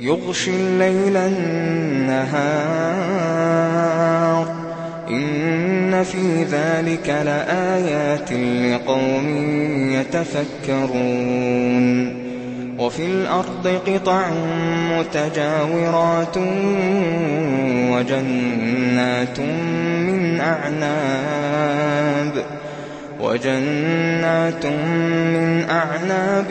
يغشي الليل النهار. إن في ذلك لآيات لقوم يتفكرون. وفي الأرض قطع متجاورات وجنات من أعناب. وجنات من أعناب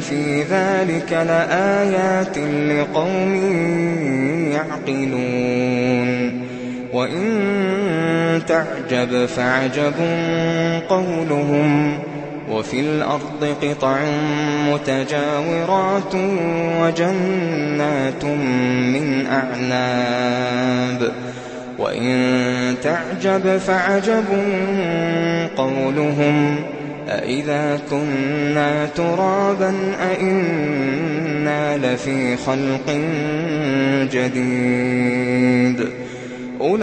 في ذلك لآيات لقوم يعقلون وإن تعجب فعجب قولهم وفي الأرض قطع متجاورات وجنات من أعناب وإن تعجب فعجب قولهم أإذا كنا ترابا أإنا لفي خلق جديد أولئك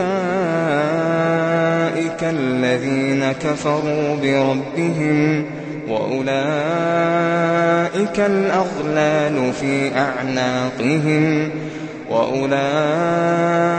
الذين كفروا بربهم وأولئك الأغلال في أعناقهم وأولئك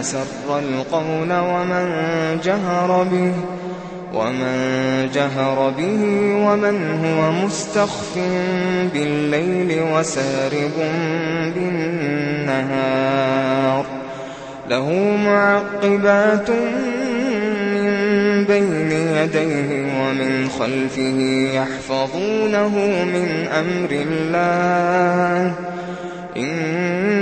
أسر القول ومن جهر به ومن جهر به ومن هو مستخف بالليل وسارب بالنهار. له معقبات من بين يديه ومن خلفه يحفظونه من أمر الله. إن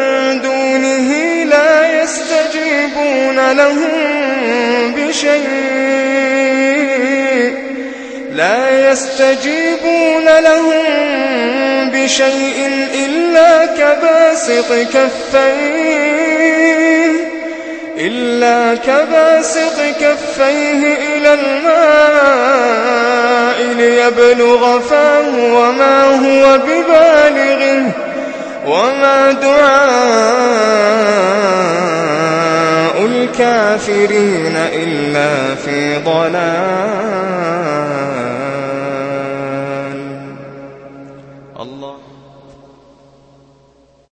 لهم بشيء لا يستجيبون لهم بشيء إلا كباسط كفيه إلا كباسط كفيه إلى الماء ليبلغ فاه وما هو ببالغه وما دعاء الكافرين إلا في ضلال.